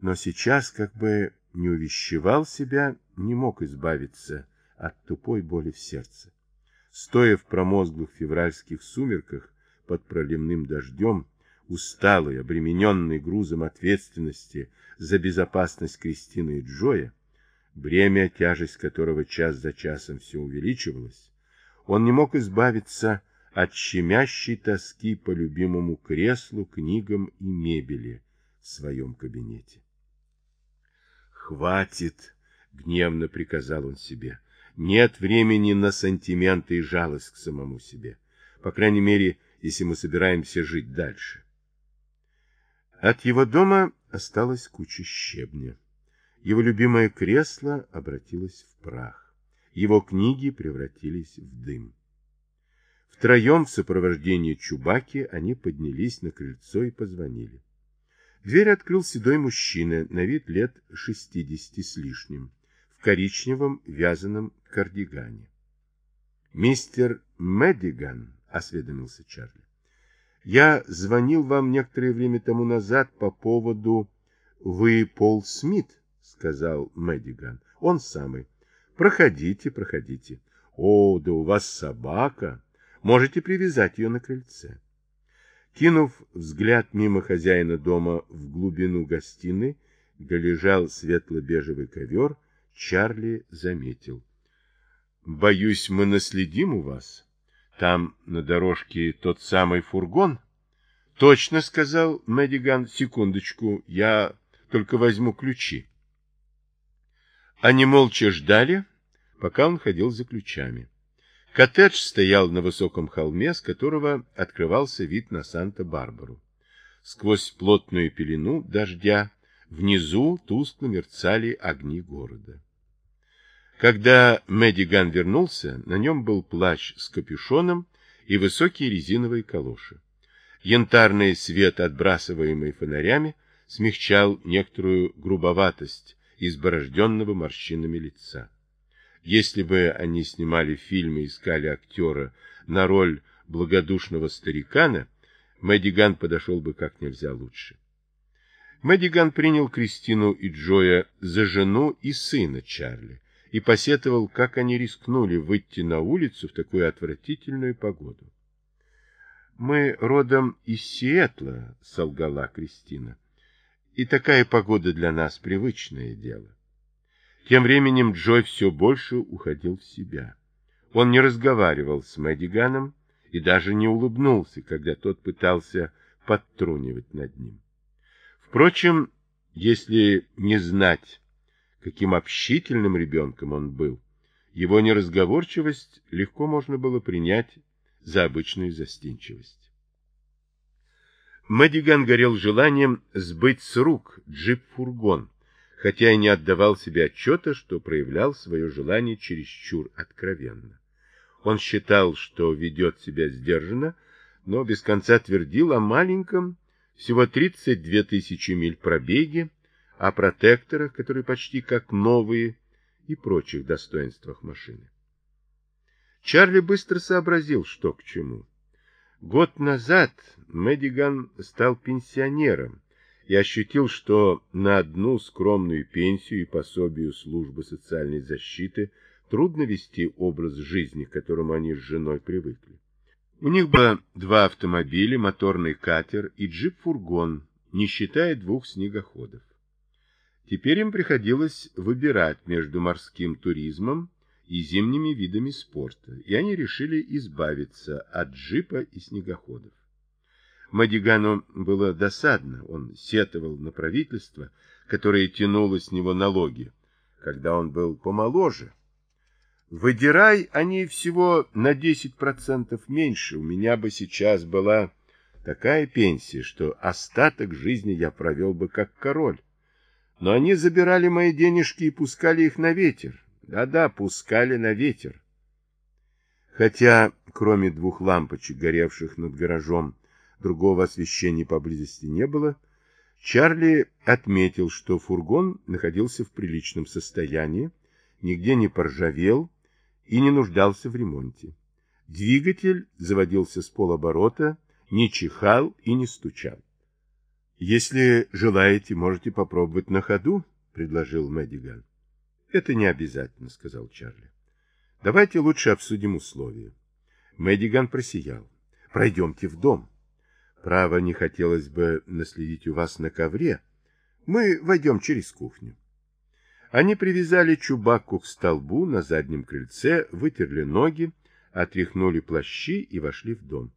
но сейчас как бы не увещевал себя, не мог избавиться от тупой боли в сердце. Стоя в промозглых февральских сумерках под проливным дождем, усталый, обремененный грузом ответственности за безопасность Кристины и Джоя, бремя, тяжесть которого час за часом все увеличивалась, он не мог избавиться от щемящей тоски по любимому креслу, книгам и мебели в своем кабинете. «Хватит!» — гневно приказал он себе. «Нет времени на сантименты и жалость к самому себе. По крайней мере, если мы собираемся жить дальше». От его дома осталась куча щебня. Его любимое кресло обратилось в прах. Его книги превратились в дым. Втроем в сопровождении Чубаки они поднялись на крыльцо и позвонили. Дверь открыл седой мужчина, на вид лет шестидесяти с лишним, в коричневом вязаном кардигане. «Мистер Мэддиган», — осведомился Чарли, — «я звонил вам некоторое время тому назад по поводу... Вы Пол Смит?» — сказал Мэддиган. «Он самый. Проходите, проходите. О, да у вас собака. Можете привязать ее на крыльце». Кинув взгляд мимо хозяина дома в глубину гостиной, где лежал светло-бежевый ковер, Чарли заметил. «Боюсь, мы наследим у вас. Там на дорожке тот самый фургон». «Точно», — сказал Мэддиган. «Секундочку, я только возьму ключи». Они молча ждали, пока он ходил за ключами. Коттедж стоял на высоком холме, с которого открывался вид на Санта-Барбару. Сквозь плотную пелену дождя внизу тускло мерцали огни города. Когда Мэддиган вернулся, на нем был плащ с капюшоном и высокие резиновые калоши. Янтарный свет, отбрасываемый фонарями, смягчал некоторую грубоватость изборожденного морщинами лица. Если бы они снимали фильм и искали актера на роль благодушного старикана, Мэддиган подошел бы как нельзя лучше. Мэддиган принял Кристину и Джоя за жену и сына Чарли и посетовал, как они рискнули выйти на улицу в такую отвратительную погоду. «Мы родом из Сиэтла», — солгала Кристина, — «и такая погода для нас привычное дело». Тем временем Джой все больше уходил в себя. Он не разговаривал с Мэддиганом и даже не улыбнулся, когда тот пытался подтрунивать над ним. Впрочем, если не знать, каким общительным ребенком он был, его неразговорчивость легко можно было принять за обычную застенчивость. Мэддиган горел желанием сбыть с рук джип-фургон, хотя и не отдавал себе отчета, что проявлял свое желание чересчур откровенно. Он считал, что ведет себя сдержанно, но без конца твердил о маленьком, всего 32 тысячи миль пробеге, о протекторах, которые почти как новые, и прочих достоинствах машины. Чарли быстро сообразил, что к чему. Год назад Мэддиган стал пенсионером, и ощутил, что на одну скромную пенсию и пособию службы социальной защиты трудно вести образ жизни, к которому они с женой привыкли. У них было два автомобиля, моторный катер и джип-фургон, не считая двух снегоходов. Теперь им приходилось выбирать между морским туризмом и зимними видами спорта, и они решили избавиться от джипа и снегоходов. Мадигану было досадно, он сетовал на правительство, которое тянуло с него налоги, когда он был помоложе. Выдирай они всего на 10% меньше, у меня бы сейчас была такая пенсия, что остаток жизни я провел бы как король. Но они забирали мои денежки и пускали их на ветер. Да-да, пускали на ветер. Хотя, кроме двух лампочек, горевших над гаражом, другого освещения поблизости не было, Чарли отметил, что фургон находился в приличном состоянии, нигде не поржавел и не нуждался в ремонте. Двигатель заводился с полоборота, не чихал и не стучал. Если желаете, можете попробовать на ходу, предложил Мэддиган. Это не обязательно, сказал Чарли. Давайте лучше обсудим условия. Мэддиган просиял. Пройдемте в дом. Право, не хотелось бы наследить у вас на ковре. Мы войдем через кухню. Они привязали Чубакку к столбу на заднем крыльце, вытерли ноги, отряхнули плащи и вошли в дом.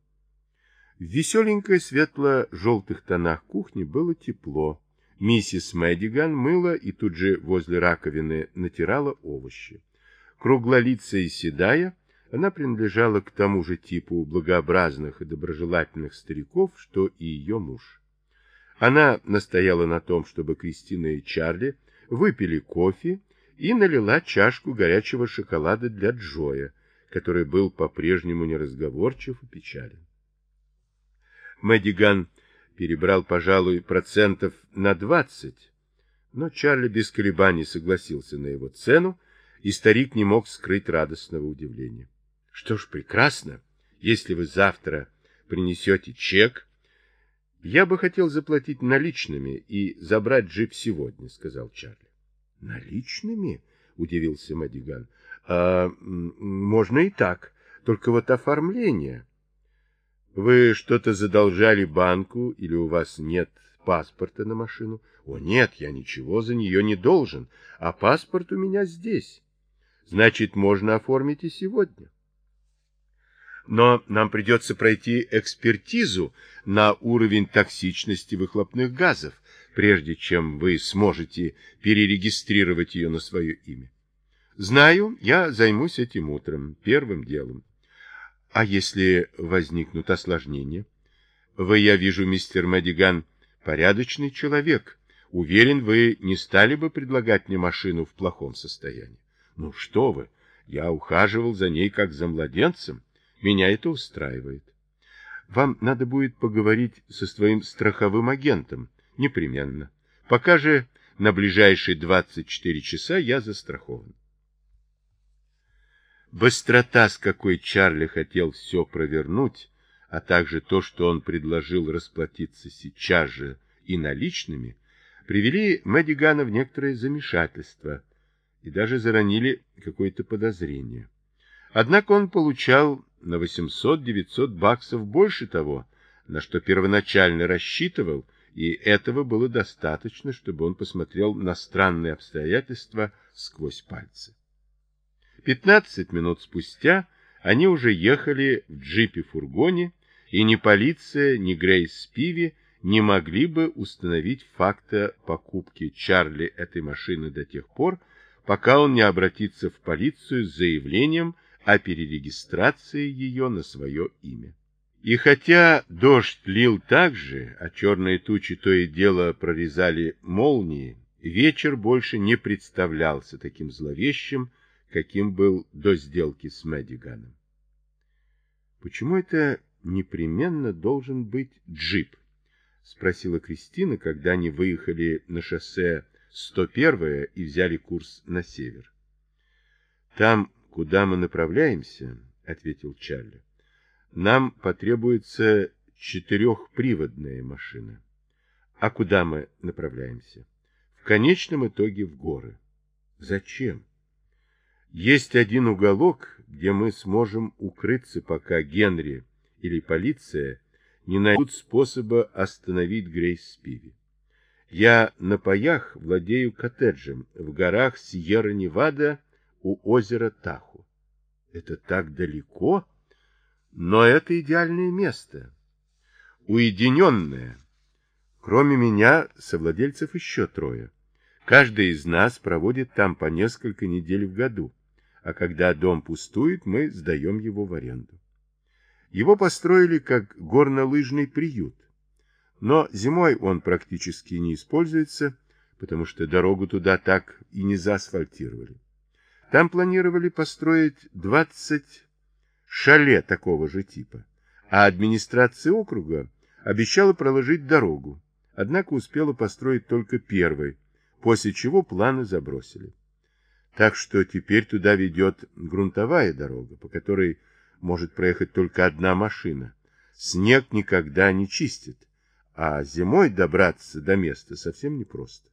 В веселенькой светло-желтых тонах кухни было тепло. Миссис Мэддиган мыла и тут же возле раковины натирала овощи. Круглолицая и седая, она принадлежала к тому же типу благообразных и доброжелательных стариков, что и ее муж. Она настояла на том, чтобы Кристина и Чарли выпили кофе и налила чашку горячего шоколада для Джоя, который был по-прежнему неразговорчив и печален. Мэддиган перебрал, пожалуй, процентов на двадцать, но Чарли без колебаний согласился на его цену, и старик не мог скрыть радостного удивления. — Что ж, прекрасно, если вы завтра принесете чек. — Я бы хотел заплатить наличными и забрать джип сегодня, — сказал Чарли. — Наличными? — удивился Мэддиган. — А можно и так, только вот оформление... Вы что-то задолжали банку или у вас нет паспорта на машину? О, нет, я ничего за нее не должен, а паспорт у меня здесь. Значит, можно оформить и сегодня. Но нам придется пройти экспертизу на уровень токсичности выхлопных газов, прежде чем вы сможете перерегистрировать ее на свое имя. Знаю, я займусь этим утром, первым делом. А если возникнут осложнения? Вы, я вижу, мистер Мэддиган, порядочный человек. Уверен, вы не стали бы предлагать мне машину в плохом состоянии. Ну что вы, я ухаживал за ней как за младенцем. Меня это устраивает. Вам надо будет поговорить со своим страховым агентом. Непременно. Пока же на ближайшие 24 часа я застрахован. Быстрота, с какой Чарли хотел все провернуть, а также то, что он предложил расплатиться сейчас же и наличными, привели Мэддигана в некоторое замешательство и даже заронили какое-то подозрение. Однако он получал на 800-900 баксов больше того, на что первоначально рассчитывал, и этого было достаточно, чтобы он посмотрел на странные обстоятельства сквозь пальцы. Пятнадцать минут спустя они уже ехали в джипе-фургоне, и ни полиция, ни Грейс Спиви не могли бы установить факта покупки Чарли этой машины до тех пор, пока он не обратится в полицию с заявлением о перерегистрации ее на свое имя. И хотя дождь лил так же, а черные тучи то и дело прорезали молнии, вечер больше не представлялся таким зловещим, каким был до сделки с Мэддиганом. «Почему это непременно должен быть джип?» — спросила Кристина, когда они выехали на шоссе 101 и взяли курс на север. «Там, куда мы направляемся, — ответил Чарли, — нам потребуется четырехприводная машина. А куда мы направляемся? В конечном итоге в горы. Зачем? Есть один уголок, где мы сможем укрыться, пока Генри или полиция не найдут способа остановить Грейс Спиви. Я на паях владею коттеджем в горах Сьерра-Невада у озера Таху. Это так далеко, но это идеальное место. Уединенное. Кроме меня, совладельцев еще трое. Каждый из нас проводит там по несколько недель в году а когда дом пустует, мы сдаем его в аренду. Его построили как горнолыжный приют, но зимой он практически не используется, потому что дорогу туда так и не заасфальтировали. Там планировали построить 20 шале такого же типа, а администрация округа обещала проложить дорогу, однако успела построить только первый, после чего планы забросили. Так что теперь туда ведет грунтовая дорога, по которой может проехать только одна машина. Снег никогда не чистит, а зимой добраться до места совсем непросто.